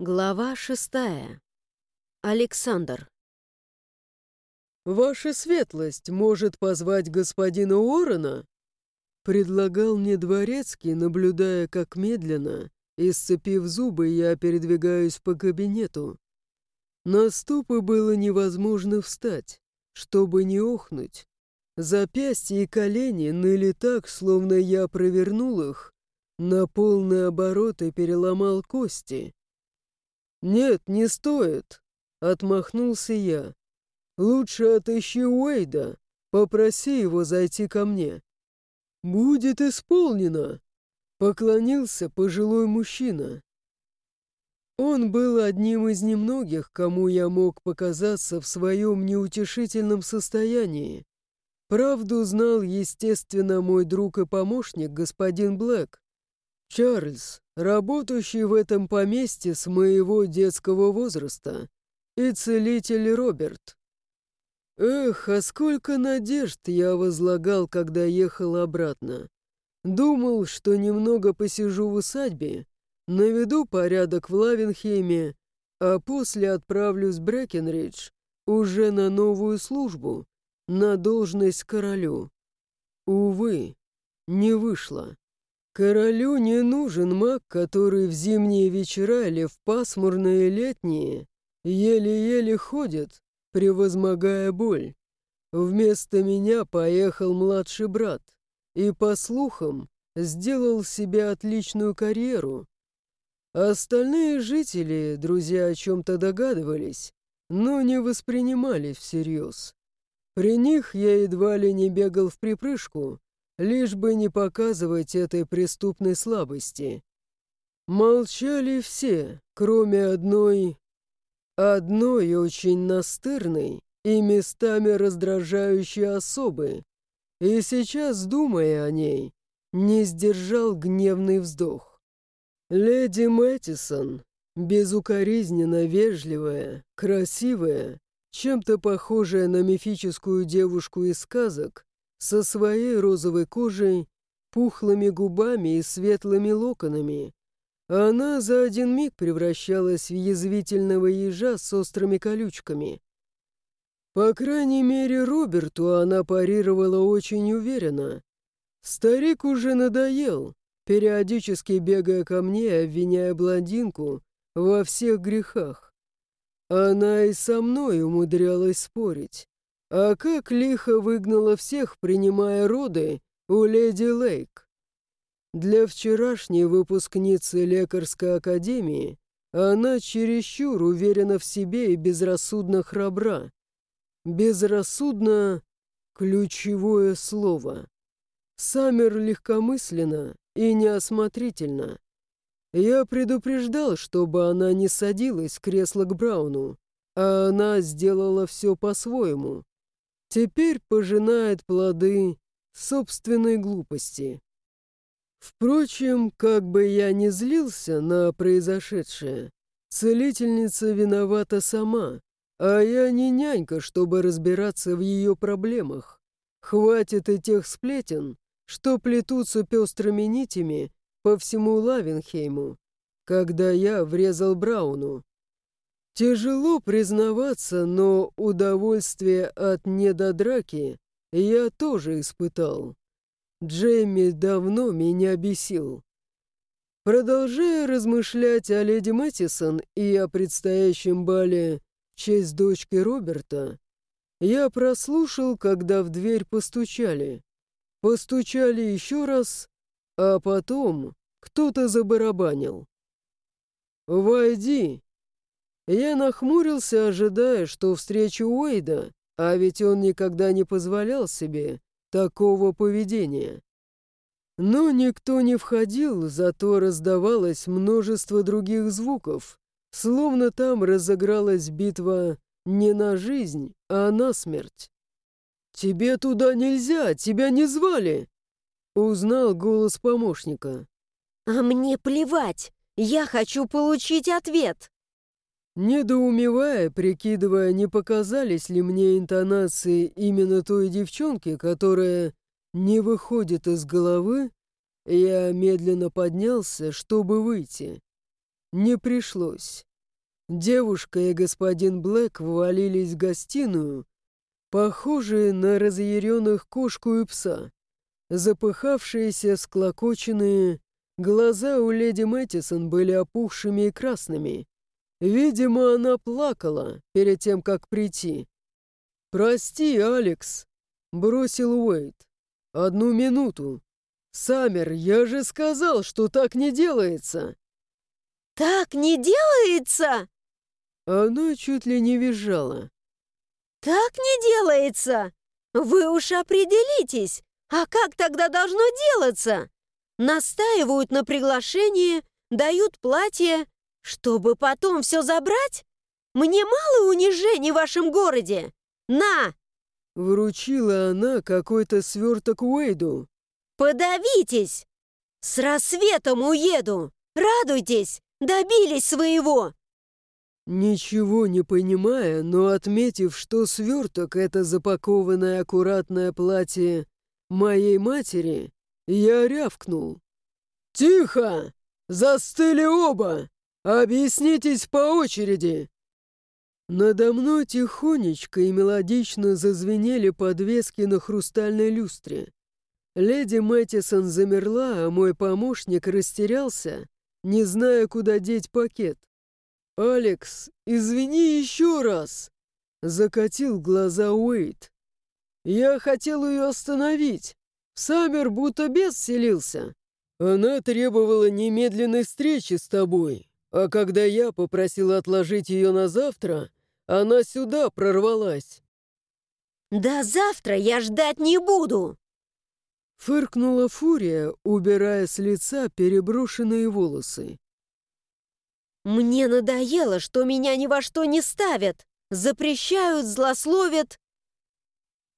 Глава шестая. Александр. «Ваша светлость может позвать господина Уоррена?» Предлагал мне дворецкий, наблюдая, как медленно, исцепив зубы, я передвигаюсь по кабинету. На ступы было невозможно встать, чтобы не охнуть. Запястья и колени ныли так, словно я провернул их, на полный оборот и переломал кости. «Нет, не стоит», — отмахнулся я. «Лучше отыщи Уэйда, попроси его зайти ко мне». «Будет исполнено», — поклонился пожилой мужчина. Он был одним из немногих, кому я мог показаться в своем неутешительном состоянии. Правду знал, естественно, мой друг и помощник, господин Блэк. Чарльз, работающий в этом поместье с моего детского возраста, и целитель Роберт. Эх, а сколько надежд я возлагал, когда ехал обратно. Думал, что немного посижу в усадьбе, наведу порядок в Лавенхейме, а после отправлюсь в Брэкенридж уже на новую службу, на должность королю. Увы, не вышло. Королю не нужен маг, который в зимние вечера или в пасмурные летние еле-еле ходит, превозмогая боль. Вместо меня поехал младший брат и, по слухам, сделал себе отличную карьеру. Остальные жители, друзья, о чем-то догадывались, но не воспринимали всерьез. При них я едва ли не бегал в припрыжку, лишь бы не показывать этой преступной слабости. Молчали все, кроме одной Одной очень настырной и местами раздражающей особы, и сейчас, думая о ней, не сдержал гневный вздох. Леди Мэттисон, безукоризненно вежливая, красивая, чем-то похожая на мифическую девушку из сказок, со своей розовой кожей, пухлыми губами и светлыми локонами, она за один миг превращалась в язвительного ежа с острыми колючками. По крайней мере, Роберту она парировала очень уверенно. Старик уже надоел, периодически бегая ко мне обвиняя блондинку во всех грехах. Она и со мной умудрялась спорить. А как лихо выгнала всех, принимая роды у леди Лейк. Для вчерашней выпускницы лекарской академии она чересчур уверена в себе и безрассудно храбра. Безрассудно — ключевое слово. Саммер легкомысленно и неосмотрительно. Я предупреждал, чтобы она не садилась в кресло к Брауну, а она сделала все по-своему. Теперь пожинает плоды собственной глупости. Впрочем, как бы я ни злился на произошедшее, целительница виновата сама, а я не нянька, чтобы разбираться в ее проблемах. Хватит и тех сплетен, что плетутся пестрыми нитями по всему Лавенхейму, когда я врезал Брауну. Тяжело признаваться, но удовольствие от недодраки я тоже испытал. Джейми давно меня бесил. Продолжая размышлять о леди Мэттисон и о предстоящем бале в честь дочки Роберта, я прослушал, когда в дверь постучали. Постучали еще раз, а потом кто-то забарабанил. «Войди!» Я нахмурился, ожидая, что встречу Уэйда, а ведь он никогда не позволял себе такого поведения. Но никто не входил, зато раздавалось множество других звуков, словно там разыгралась битва не на жизнь, а на смерть. «Тебе туда нельзя, тебя не звали!» Узнал голос помощника. «А мне плевать! Я хочу получить ответ!» Недоумевая, прикидывая, не показались ли мне интонации именно той девчонки, которая не выходит из головы, я медленно поднялся, чтобы выйти. не пришлось. Девушка и господин Блэк ввалились в гостиную, похожие на разъяренных кошку и пса. Запыхавшиеся, склокоченные, глаза у леди Мэттисон были опухшими и красными. Видимо, она плакала перед тем, как прийти. «Прости, Алекс», — бросил Уэйт. «Одну минуту. Саммер, я же сказал, что так не делается!» «Так не делается?» Она чуть ли не визжала. «Так не делается! Вы уж определитесь! А как тогда должно делаться? Настаивают на приглашении, дают платье, чтобы потом все забрать? Мне мало унижений в вашем городе! На!» Вручила она какой-то сверток Уэйду. «Подавитесь! С рассветом уеду! Радуйтесь! Добились своего!» Ничего не понимая, но отметив, что сверток — это запакованное аккуратное платье моей матери, я рявкнул. «Тихо! Застыли оба! Объяснитесь по очереди!» Надо мной тихонечко и мелодично зазвенели подвески на хрустальной люстре. Леди Мэттисон замерла, а мой помощник растерялся, не зная, куда деть пакет. «Алекс, извини еще раз!» — закатил глаза Уэйт. «Я хотел ее остановить. Саммер будто бес селился. Она требовала немедленной встречи с тобой, а когда я попросил отложить ее на завтра, она сюда прорвалась». «До завтра я ждать не буду!» Фыркнула Фурия, убирая с лица переброшенные волосы. «Мне надоело, что меня ни во что не ставят, запрещают, злословят».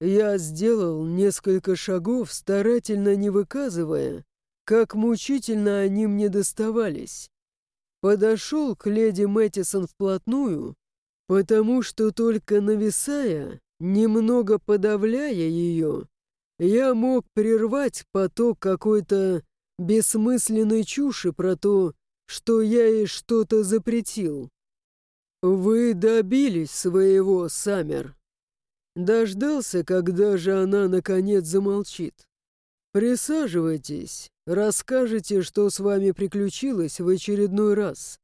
Я сделал несколько шагов, старательно не выказывая, как мучительно они мне доставались. Подошел к леди Мэттисон вплотную, потому что только нависая, немного подавляя ее, я мог прервать поток какой-то бессмысленной чуши про то, что я ей что-то запретил. Вы добились своего, Саммер. Дождался, когда же она наконец замолчит. Присаживайтесь, расскажите, что с вами приключилось в очередной раз.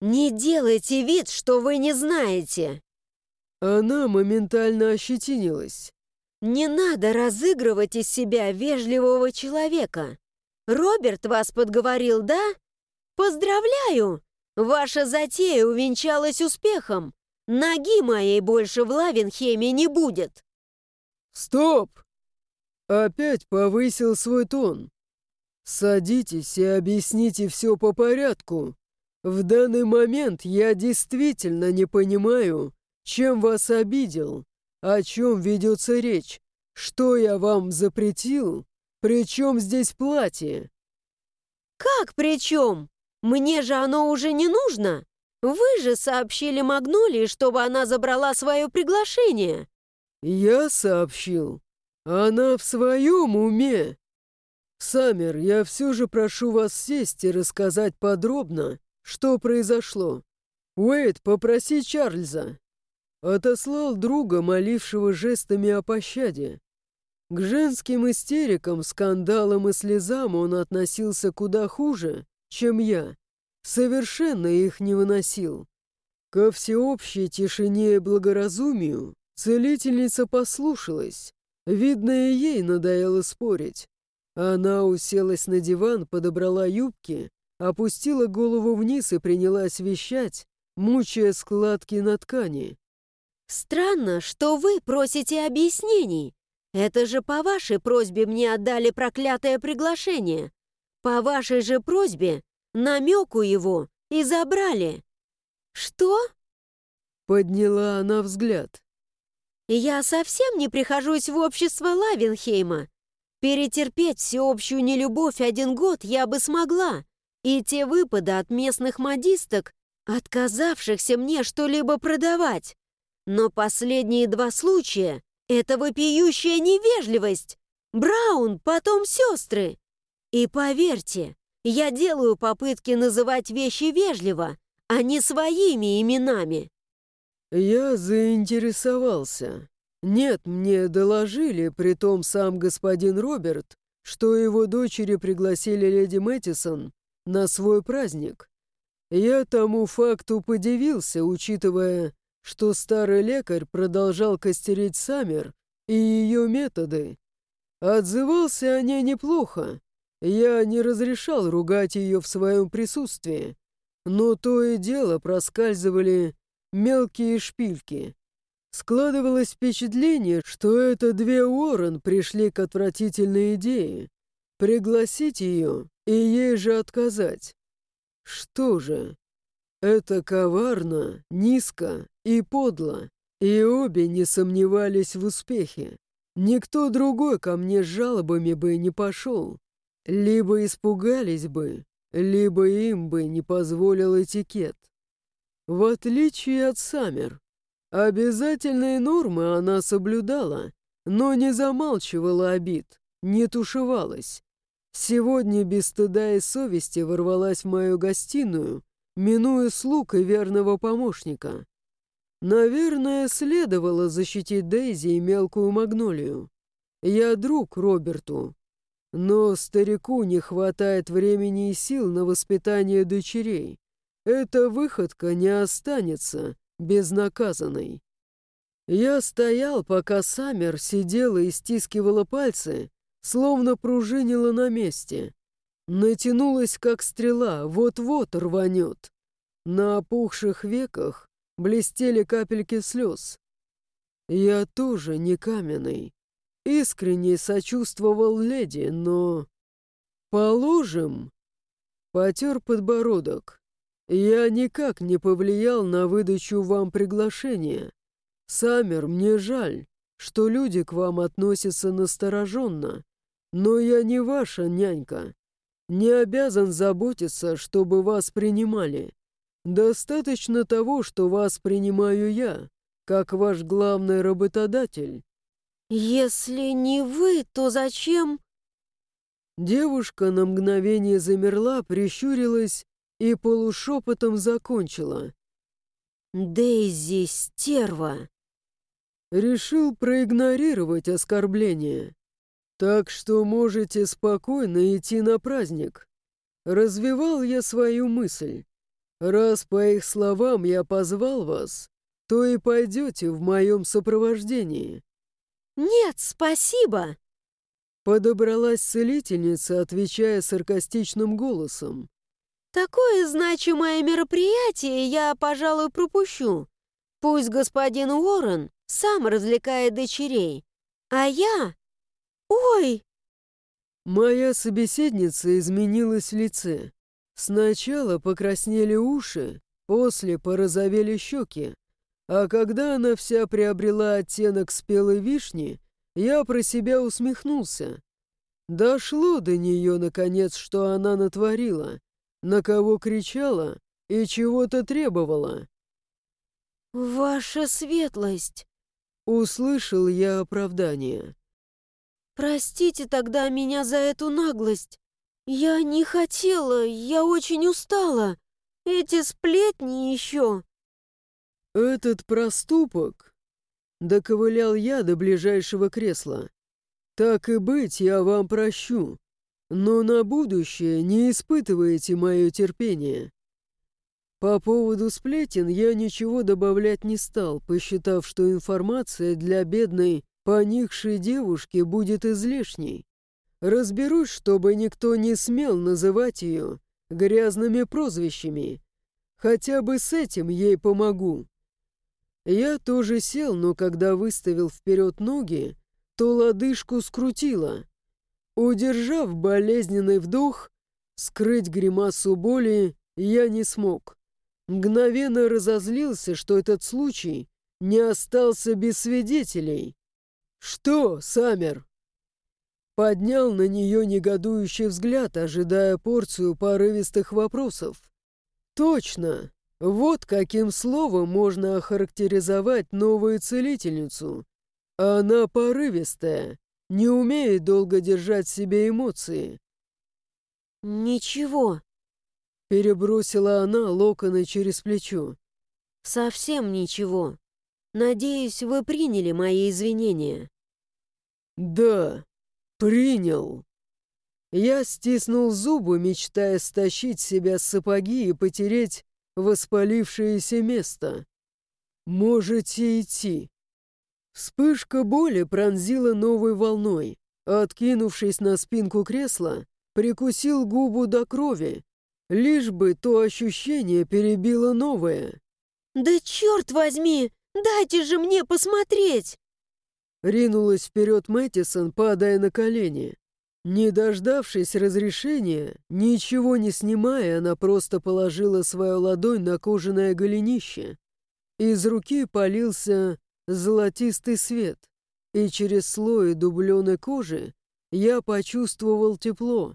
«Не делайте вид, что вы не знаете!» Она моментально ощетинилась. «Не надо разыгрывать из себя вежливого человека. Роберт вас подговорил, да? «Поздравляю! Ваша затея увенчалась успехом! Ноги моей больше в Лавенхеме не будет!» «Стоп!» Опять повысил свой тон. «Садитесь и объясните все по порядку. В данный момент я действительно не понимаю, чем вас обидел, о чем ведется речь, что я вам запретил, при чем здесь платье?» «Как при чем? Мне же оно уже не нужно. Вы же сообщили Магнолии, чтобы она забрала свое приглашение. Я сообщил. Она в своем уме. Саммер, я все же прошу вас сесть и рассказать подробно, что произошло. Уэйд, попроси Чарльза. Отослал друга, молившего жестами о пощаде. К женским истерикам, скандалам и слезам он относился куда хуже, чем я. Совершенно их не выносил. Ко всеобщей тишине и благоразумию целительница послушалась. Видно, и ей надоело спорить. Она уселась на диван, подобрала юбки, опустила голову вниз и принялась вещать, мучая складки на ткани. «Странно, что вы просите объяснений. Это же по вашей просьбе мне отдали проклятое приглашение. По вашей же просьбе намеку его и забрали. Что? Подняла она взгляд. Я совсем не прихожусь в общество Лавенхейма. Перетерпеть всеобщую нелюбовь один год я бы смогла. И те выпады от местных модисток, отказавшихся мне что-либо продавать. Но последние два случая — это вопиющая невежливость. Браун, потом сестры. И поверьте, Я делаю попытки называть вещи вежливо, а не своими именами. Я заинтересовался. Нет, мне доложили, притом сам господин Роберт, что его дочери пригласили леди Мэттисон на свой праздник. Я тому факту подивился, учитывая, что старый лекарь продолжал костерить Саммер и ее методы. Отзывался о ней неплохо. Я не разрешал ругать ее в своем присутствии, но то и дело проскальзывали мелкие шпильки. Складывалось впечатление, что это две Уоррен пришли к отвратительной идее — пригласить ее и ей же отказать. Что же, это коварно, низко и подло, и обе не сомневались в успехе. Никто другой ко мне с жалобами бы не пошел. Либо испугались бы, либо им бы не позволил этикет. В отличие от Саммер, обязательные нормы она соблюдала, но не замалчивала обид, не тушевалась. Сегодня без стыда и совести ворвалась в мою гостиную минуя слуг и верного помощника. Наверное, следовало защитить Дейзи и мелкую Магнолию. Я друг Роберту. Но старику не хватает времени и сил на воспитание дочерей. Эта выходка не останется безнаказанной. Я стоял, пока Саммер сидела и стискивала пальцы, словно пружинила на месте. Натянулась, как стрела, вот-вот рванет. На опухших веках блестели капельки слез. Я тоже не каменный. Искренне сочувствовал леди, но... Положим... Потер подбородок. Я никак не повлиял на выдачу вам приглашения. Самер, мне жаль, что люди к вам относятся настороженно, но я не ваша нянька. Не обязан заботиться, чтобы вас принимали. Достаточно того, что вас принимаю я, как ваш главный работодатель. Если не вы, то зачем? Девушка на мгновение замерла, прищурилась и полушепотом закончила. Дейзи стерва. Решил проигнорировать оскорбление. Так что можете спокойно идти на праздник. Развивал я свою мысль. Раз по их словам я позвал вас, то и пойдете в моем сопровождении. Нет, спасибо. Подобралась целительница, отвечая саркастичным голосом. Такое значимое мероприятие я, пожалуй, пропущу. Пусть господин Уоррен сам развлекает дочерей, а я «Ой!» Моя собеседница изменилась в лице. Сначала покраснели уши, после порозовели щеки, а когда она вся приобрела оттенок спелой вишни, я про себя усмехнулся. Дошло до нее, наконец, что она натворила, на кого кричала и чего-то требовала. «Ваша светлость!» Услышал я оправдание. «Простите тогда меня за эту наглость. Я не хотела, я очень устала. Эти сплетни еще...» «Этот проступок...» Доковылял я до ближайшего кресла. «Так и быть, я вам прощу. Но на будущее не испытывайте мое терпение». По поводу сплетен я ничего добавлять не стал, посчитав, что информация для бедной поникшей девушке будет излишней. Разберусь, чтобы никто не смел называть ее грязными прозвищами. Хотя бы с этим ей помогу. Я тоже сел, но когда выставил вперед ноги, то лодыжку скрутило. Удержав болезненный вдох, скрыть гримасу боли я не смог. Мгновенно разозлился, что этот случай не остался без свидетелей. «Что, Саммер?» Поднял на нее негодующий взгляд, ожидая порцию порывистых вопросов. «Точно! Вот каким словом можно охарактеризовать новую целительницу. Она порывистая, не умеет долго держать в себе эмоции. «Ничего». Перебросила она локоны через плечо. «Совсем ничего. Надеюсь, вы приняли мои извинения». «Да, принял». Я стиснул зубы, мечтая стащить себя с сапоги и потереть воспалившееся место. «Можете идти». Вспышка боли пронзила новой волной. Откинувшись на спинку кресла, прикусил губу до крови, лишь бы то ощущение перебило новое. «Да черт возьми! Дайте же мне посмотреть!» Ринулась вперед Мэттисон, падая на колени. Не дождавшись разрешения, ничего не снимая, она просто положила свою ладонь на кожаное голенище. Из руки полился золотистый свет, и через слой дубленой кожи я почувствовал тепло.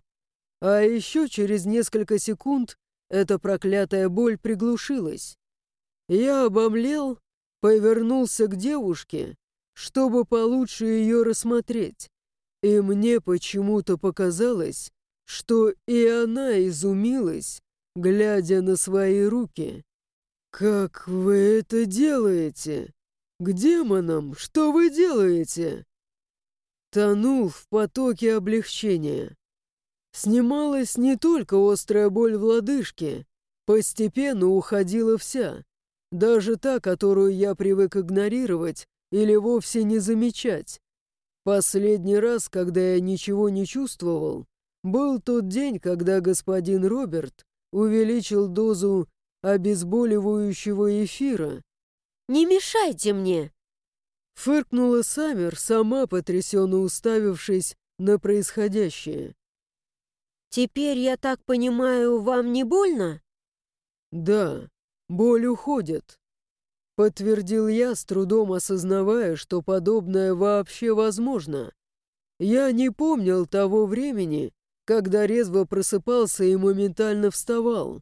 А еще через несколько секунд эта проклятая боль приглушилась. Я обомлел, повернулся к девушке, чтобы получше ее рассмотреть. И мне почему-то показалось, что и она изумилась, глядя на свои руки. «Как вы это делаете? К демонам, что вы делаете?» Тонул в потоке облегчения. Снималась не только острая боль в лодыжке, постепенно уходила вся, даже та, которую я привык игнорировать или вовсе не замечать. Последний раз, когда я ничего не чувствовал, был тот день, когда господин Роберт увеличил дозу обезболивающего эфира. «Не мешайте мне!» Фыркнула Саммер, сама потрясенно уставившись на происходящее. «Теперь, я так понимаю, вам не больно?» «Да, боль уходит», — подтвердил я, с трудом осознавая, что подобное вообще возможно. Я не помнил того времени, когда резво просыпался и моментально вставал.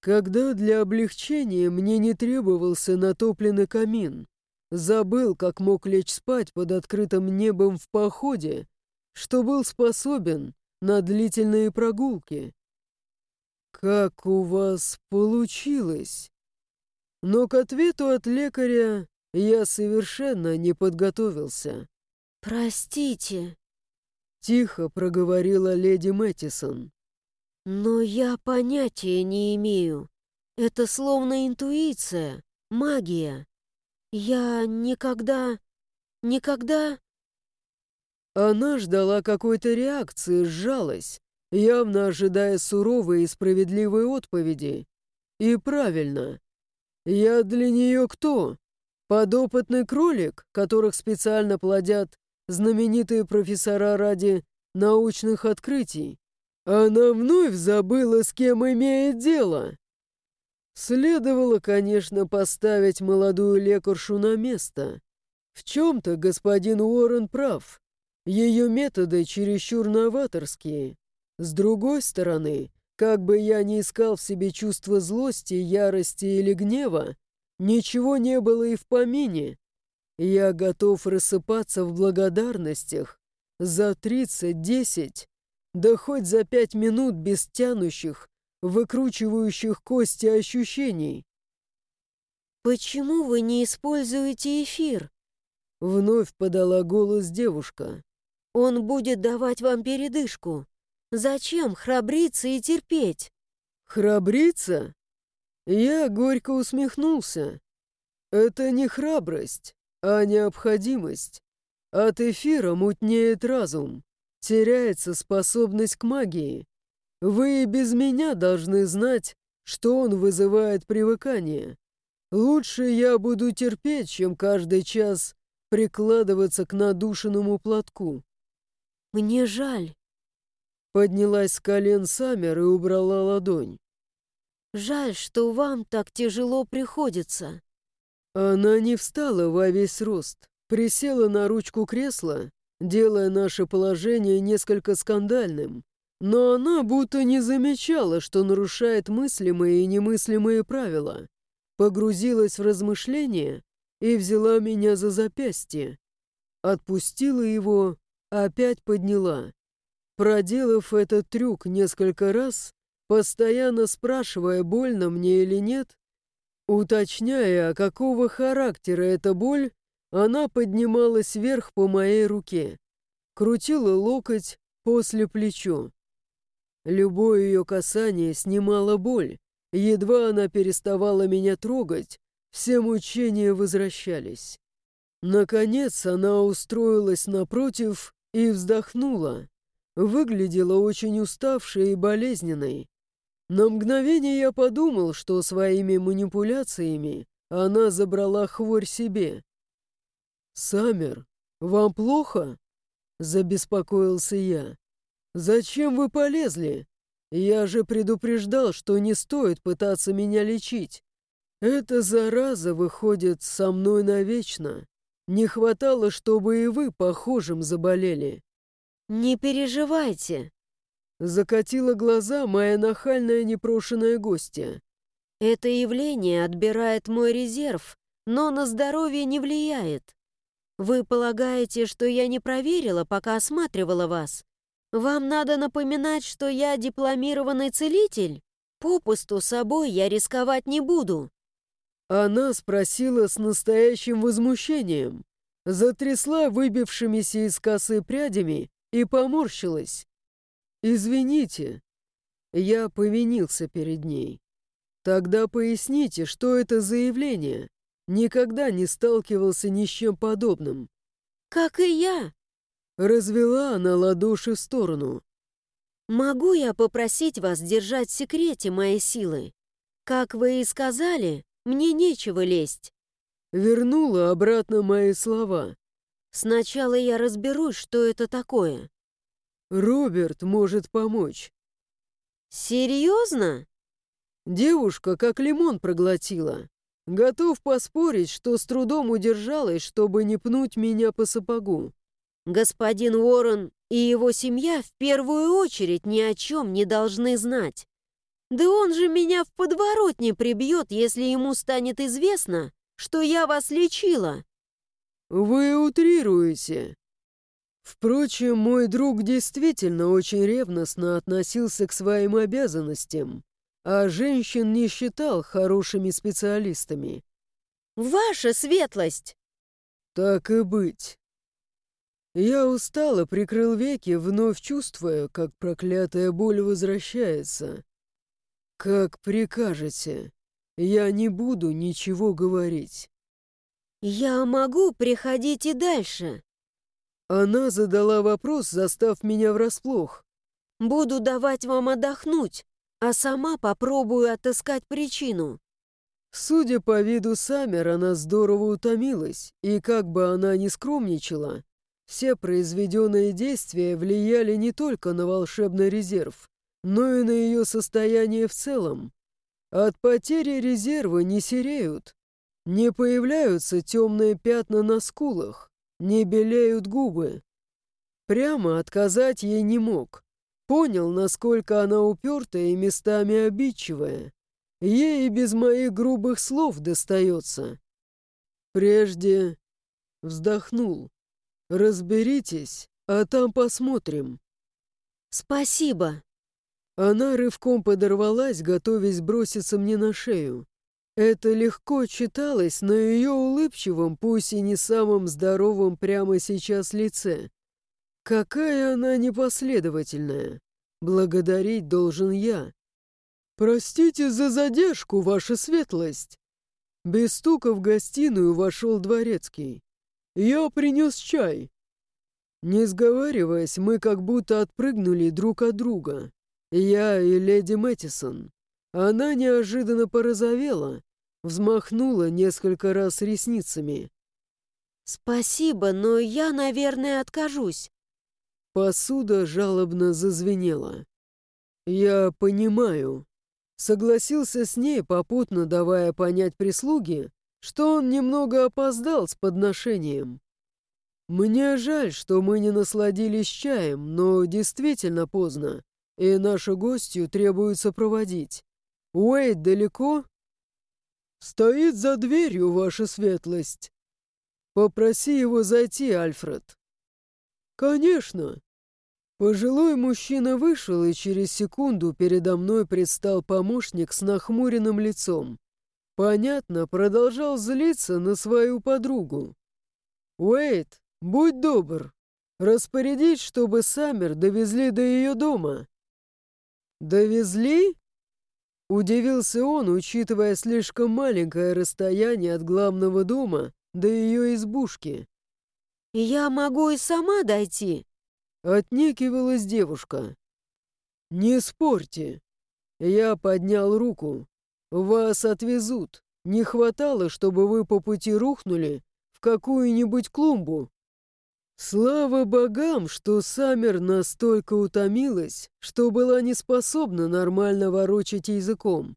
Когда для облегчения мне не требовался натопленный камин, забыл, как мог лечь спать под открытым небом в походе, что был способен на длительные прогулки. «Как у вас получилось?» Но к ответу от лекаря я совершенно не подготовился. «Простите», — тихо проговорила леди Мэттисон. Но я понятия не имею. Это словно интуиция, магия. Я никогда... никогда... Она ждала какой-то реакции, сжалась, явно ожидая суровой и справедливой отповеди. И правильно. Я для нее кто? Подопытный кролик, которых специально плодят знаменитые профессора ради научных открытий? Она вновь забыла, с кем имеет дело. Следовало, конечно, поставить молодую лекаршу на место. В чем-то господин Уоррен прав. Ее методы чересчур новаторские. С другой стороны, как бы я ни искал в себе чувство злости, ярости или гнева, ничего не было и в помине. Я готов рассыпаться в благодарностях за тридцать, десять да хоть за пять минут без тянущих, выкручивающих кости ощущений. «Почему вы не используете эфир?» Вновь подала голос девушка. «Он будет давать вам передышку. Зачем храбриться и терпеть?» «Храбриться?» Я горько усмехнулся. «Это не храбрость, а необходимость. От эфира мутнеет разум теряется способность к магии. Вы и без меня должны знать, что он вызывает привыкание. Лучше я буду терпеть, чем каждый час прикладываться к надушенному платку. Мне жаль. Поднялась с колен Саммер и убрала ладонь. Жаль, что вам так тяжело приходится. Она не встала во весь рост, присела на ручку кресла делая наше положение несколько скандальным. Но она будто не замечала, что нарушает мыслимые и немыслимые правила. Погрузилась в размышления и взяла меня за запястье. Отпустила его, опять подняла. проделав этот трюк несколько раз, постоянно спрашивая, больно мне или нет, уточняя, какого характера эта боль, она поднималась вверх по моей руке, крутила локоть после плечо. Любое ее касание снимало боль. Едва она переставала меня трогать, все мучения возвращались. Наконец она устроилась напротив и вздохнула. Выглядела очень уставшей и болезненной. На мгновение я подумал, что своими манипуляциями она забрала хворь себе. «Саммер, вам плохо?» — забеспокоился я. «Зачем вы полезли? Я же предупреждал, что не стоит пытаться меня лечить. Эта зараза выходит со мной навечно. Не хватало, чтобы и вы похожим заболели». «Не переживайте», — закатила глаза моя нахальная непрошенная гостья. «Это явление отбирает мой резерв, но на здоровье не влияет. Вы полагаете, что я не проверила, пока осматривала вас? Вам надо напоминать, что я дипломированный целитель? Попусту собой я рисковать не буду. Она спросила с настоящим возмущением, затрясла выбившимися из косы прядями и поморщилась. «Извините». Я повинился перед ней. «Тогда поясните, что это за явление? Никогда не сталкивался ни с чем подобным». «Как и я», Развела она ладоши в сторону. «Могу я попросить вас держать в секрете мои силы? Как вы и сказали, мне нечего лезть». Вернула обратно мои слова. «Сначала я разберусь, что это такое». «Роберт может помочь». «Серьезно?» Девушка как лимон проглотила. Готов поспорить, что с трудом удержалась, чтобы не пнуть меня по сапогу. Господин Уоррен и его семья в первую очередь ни о чем не должны знать. Да он же меня в подворотне прибьет, если ему станет известно, что я вас лечила. Вы утрируете. Впрочем, мой друг действительно очень ревностно относился к своим обязанностям, а женщин не считал хорошими специалистами. Ваша светлость! Так и быть. Я устало прикрыл веки, вновь чувствуя, как проклятая боль возвращается. «Как прикажете. Я не буду ничего говорить». «Я могу приходить и дальше». Она задала вопрос, застав меня врасплох. «Буду давать вам отдохнуть, а сама попробую отыскать причину». Судя по виду Саммер, она здорово утомилась, и как бы она ни скромничала, все произведенные действия влияли не только на волшебный резерв, но и на ее состояние в целом. От потери резерва не сереют, не появляются темные пятна на скулах, не белеют губы. Прямо отказать ей не мог. Понял, насколько она упертая и местами обидчивая. Ей и без моих грубых слов достается. Прежде вздохнул. «Разберитесь, а там посмотрим». «Спасибо». Она рывком подорвалась, готовясь броситься мне на шею. Это легко читалось на ее улыбчивом, пусть и не самом здоровом прямо сейчас лице. Какая она непоследовательная. Благодарить должен я. «Простите за задержку, ваша светлость!» Без стука в гостиную вошел дворецкий. «Я принес чай». Не сговариваясь, мы как будто отпрыгнули друг от друга. Я и леди Мэттисон. Она неожиданно порозовела, взмахнула несколько раз ресницами. «Спасибо, но я, наверное, откажусь». Посуда жалобно зазвенела. «Я понимаю». Согласился с ней, попутно давая понять прислуге, что он немного опоздал с подношением. Мне жаль, что мы не насладились чаем, но действительно поздно, и нашу гостью требуется проводить. Уэйд далеко? Стоит за дверью, ваша светлость. Попроси его зайти, Альфред. Конечно. Пожилой мужчина вышел, и через секунду передо мной предстал помощник с нахмуренным лицом. Понятно, продолжал злиться на свою подругу. «Уэйт, будь добр, распорядись, чтобы Саммер довезли до ее дома». «Довезли?» Удивился он, учитывая слишком маленькое расстояние от главного дома до ее избушки. «Я могу и сама дойти», — отнекивалась девушка. «Не спорьте». Я поднял руку. «Вас отвезут. Не хватало, чтобы вы по пути рухнули в какую-нибудь клумбу». Слава богам, что Саммер настолько утомилась, что была не способна нормально ворочать языком.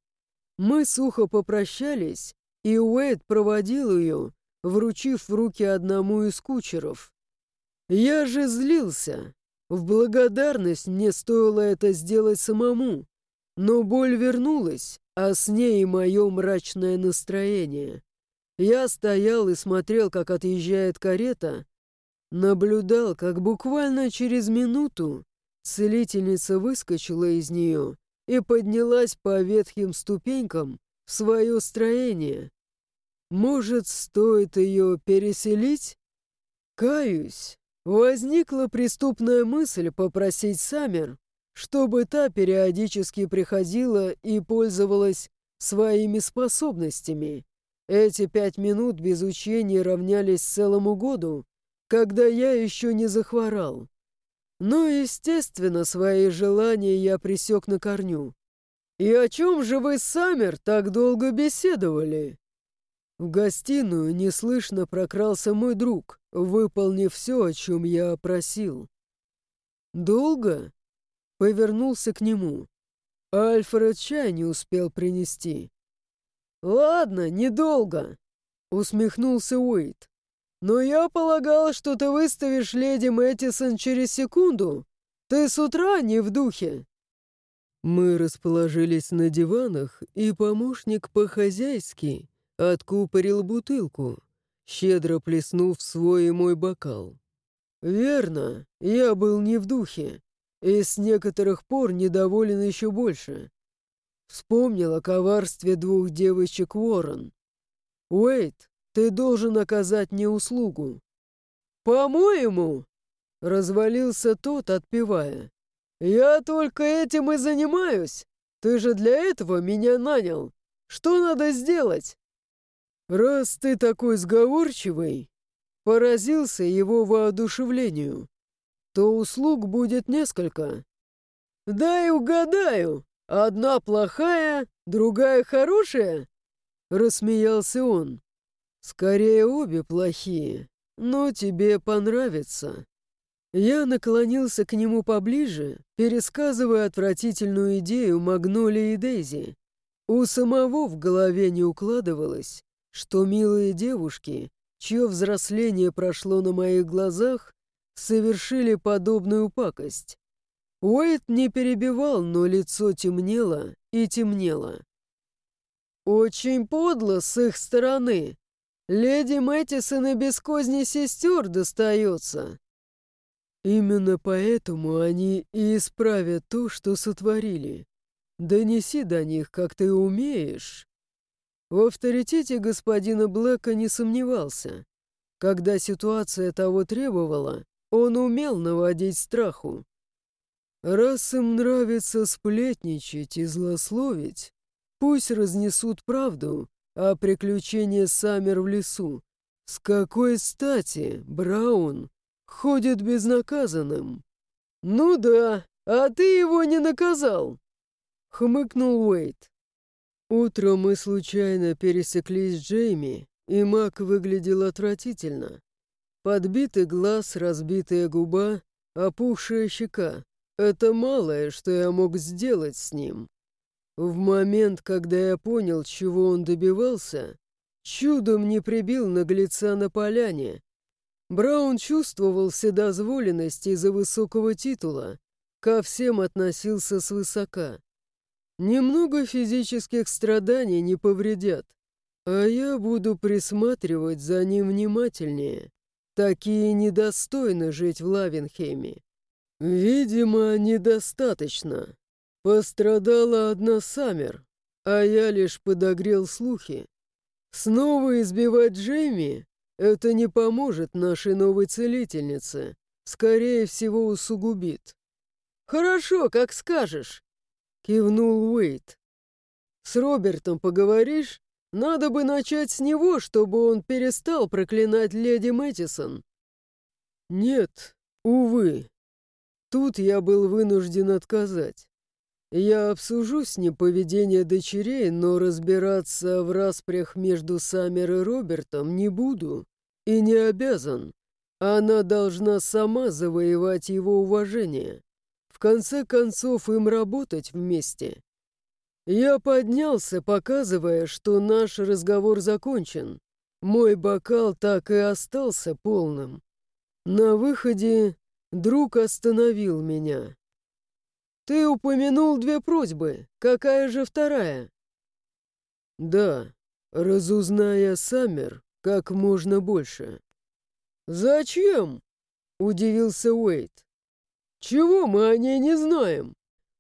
Мы сухо попрощались, и Уэйд проводил ее, вручив в руки одному из кучеров. Я же злился. В благодарность мне стоило это сделать самому. Но боль вернулась, а с ней и мое мрачное настроение. Я стоял и смотрел, как отъезжает карета, наблюдал, как буквально через минуту целительница выскочила из нее и поднялась по ветхим ступенькам в свое строение. Может, стоит ее переселить? Каюсь. Возникла преступная мысль попросить Саммер, чтобы та периодически приходила и пользовалась своими способностями. Эти пять минут без учения равнялись целому году, когда я еще не захворал. Но, естественно, свои желания я присек на корню. «И о чем же вы Саммер так долго беседовали?» В гостиную неслышно прокрался мой друг, выполнив все, о чем я просил. «Долго?» Повернулся к нему. Альфред чай не успел принести. «Ладно, недолго», — усмехнулся Уэйт. «Но я полагал, что ты выставишь леди Мэттисон через секунду. Ты с утра не в духе». Мы расположились на диванах, и помощник по-хозяйски откупорил бутылку, щедро плеснув свой и мой бокал. «Верно, я был не в духе, и с некоторых пор недоволен еще больше. Вспомнил о коварстве двух девочек Уоррен. Уэйт, ты должен оказать мне услугу». «По-моему...» — развалился тот, отпевая. «Я только этим и занимаюсь. Ты же для этого меня нанял. Что надо сделать?» «Раз ты такой сговорчивый», — поразился его воодушевлению, «то услуг будет несколько». «Дай угадаю, одна плохая, другая хорошая?» — рассмеялся он. «Скорее обе плохие, но тебе понравится». Я наклонился к нему поближе, пересказывая отвратительную идею Магнолии и Дейзи. У самого в голове не укладывалось, что милые девушки, чье взросление прошло на моих глазах, совершили подобную пакость. Уэйт не перебивал, но лицо темнело и темнело. «Очень подло с их стороны. Леди Мэттисон и без козни сестер достается». «Именно поэтому они и исправят то, что сотворили. Донеси до них, как ты умеешь, в авторитете господина Блэка не сомневался. Когда ситуация того требовала, он умел наводить страху. Раз им нравится сплетничать и злословить, пусть разнесут правду о приключении Саммер в лесу. С какой стати Браун ходит безнаказанным? «Ну да, а ты его не наказал!» — хмыкнул Уэйт. Утром мы случайно пересеклись с Джейми, и Мак выглядел отвратительно. Подбитый глаз, разбитая губа, опухшая щека — это малое, что я мог сделать с ним. В момент, когда я понял, чего он добивался, чудом не прибил наглеца на поляне. Браун чувствовал вседозволенность из-за высокого титула, ко всем относился свысока. Немного физических страданий не повредят, а я буду присматривать за ним внимательнее. Такие недостойны жить в Лавенхеме. «Видимо, недостаточно. Пострадала одна Саммер, а я лишь подогрел слухи. Снова избивать Джейми — это не поможет нашей новой целительнице. Скорее всего, усугубит». «Хорошо, как скажешь», — кивнул Уэйт. «С Робертом поговоришь? Надо бы начать с него, чтобы он перестал проклинать леди Мэттисон». «Нет, увы. Тут я был вынужден отказать. Я обсужу с ним поведение дочерей, но разбираться в распрях между Саммер и Робертом не буду и не обязан. Она должна сама завоевать его уважение. Конце концов, им работать вместе. Я поднялся, показывая, что наш разговор закончен. Мой бокал так и остался полным. На выходе друг остановил меня. «Ты упомянул две просьбы. Какая же вторая?» «Да, разузная Саммер как можно больше». «Зачем?» — удивился Уэйт. «Чего мы о ней не знаем?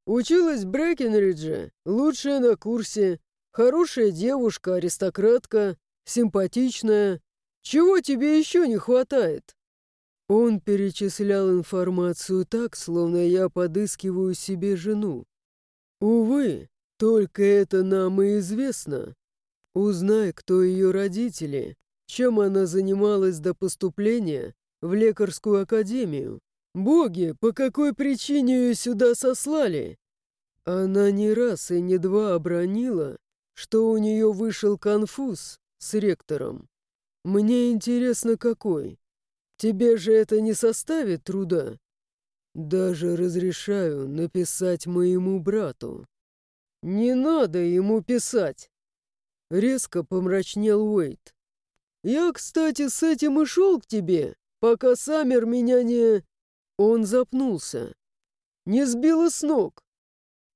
Училась в Брэкенридже, лучшая на курсе, хорошая девушка, аристократка, симпатичная. Чего тебе еще не хватает?» Он перечислял информацию так, словно я подыскиваю себе жену. Увы, только это нам и известно. Узнай, кто ее родители, чем она занималась до поступления в лекарскую академию. Боги, по какой причине ее сюда сослали? Она не раз и не два обронила, что у нее вышел конфуз с ректором. Мне интересно, какой. Тебе же это не составит труда? Даже разрешаю написать моему брату. Не надо ему писать. Резко помрачнел Уэйт. Я, кстати, с этим и шел к тебе, пока Саммер меня не... Он запнулся. Не сбило с ног.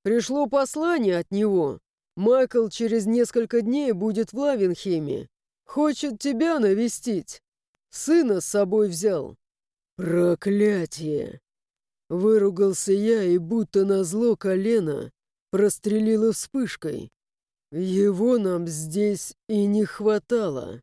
Пришло послание от него. Майкл через несколько дней будет в Лавенхеме. Хочет тебя навестить. Сына с собой взял. Проклятие! Выругался я и будто назло колено прострелило вспышкой. Его нам здесь и не хватало.